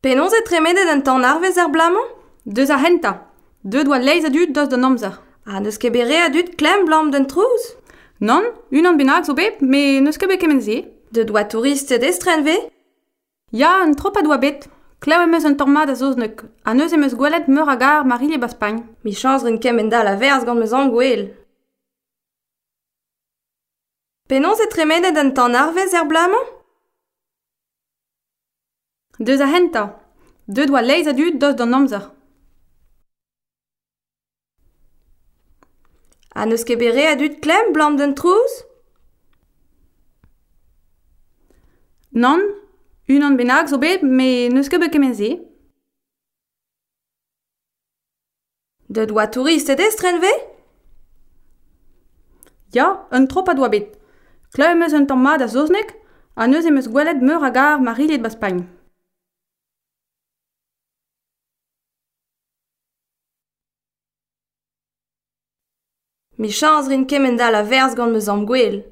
Penons e tremedet an tan arvez er blamañ Deus ar henta. Deux doa leiz a dud dos d'un amzer. Ah, neus ket bere a dud klem blam d'un trouz Non, un an bennak zo bet, me neus ket bet kemenzi. De doa tourist destren ve Ya, un trop a doa bet. Kleo emeus un tormad a zoznek, a neus emeus gwelet meur a gar maril e baspagne. Mi chans rin kemen da la verz gant meus an gweel. Penons e tremedet an tan arvez er blamañ Deus a henta. Deuet doa leiz a-du dos d'an amzer. Ha neus ket bere a-dud klem blam d'an trouz Non, unan bennak zo bet, me neus ket bekemeze. De oa tourist edez trenve Ja, un trop a doa bet. Kleum eus un tamm mat a zoznek, a neus emeus gwelet meur a gar ma baspagne. Mi chañs rin kement da la verzh gant meus am gwell.